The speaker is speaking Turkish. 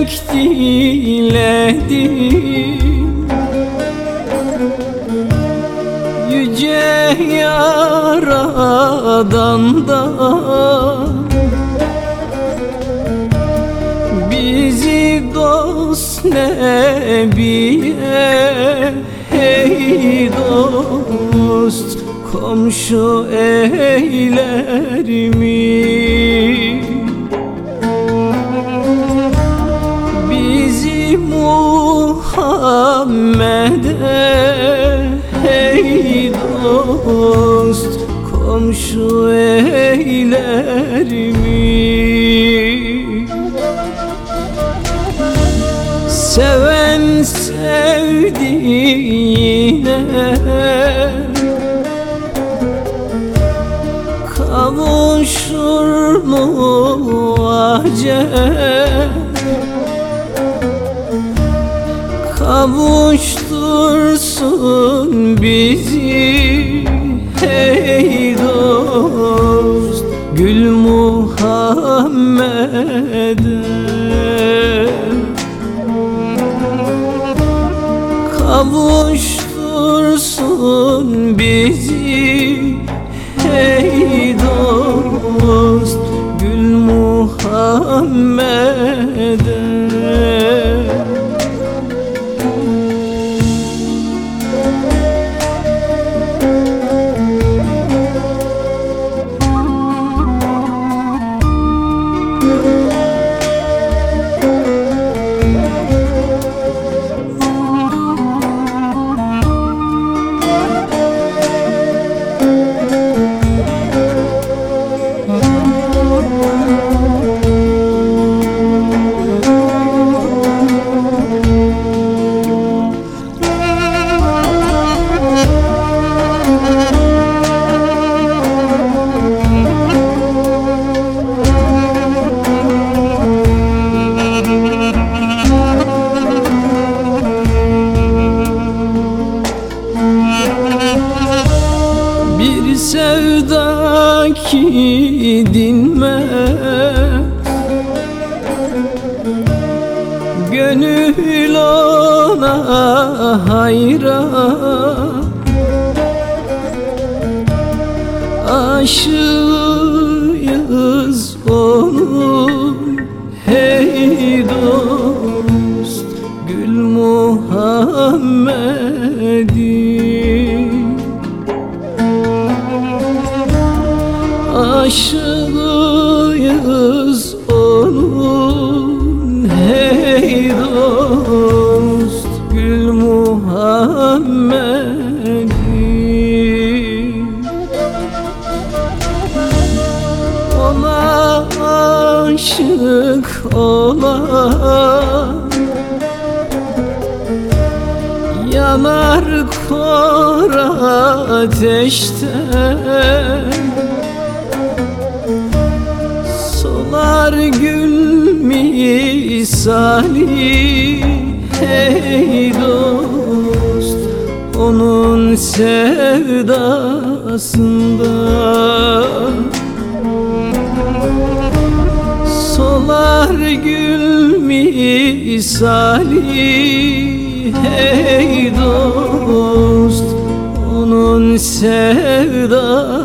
renk diledim Yüce Yaradan'dan Bizi dost nebiye Hey dost komşu eyler? Dost komşu eyler mi? Seven sevdiğine Kavuşur mu acep Kavuştursun bizi Hey dost Gül Muhammed'e Kavuştursun bizi Bir sevda ki dinmez Gönül ona hayran Aşığıyız Aşığıyız onun. Hey dost Gül Muhammed'in Ona aşık olan Yanar kor ateşten Solar gül misali Hey dost Onun sevdasında. Solar gül misali Hey dost Onun sevdasında